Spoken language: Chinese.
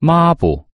抹布。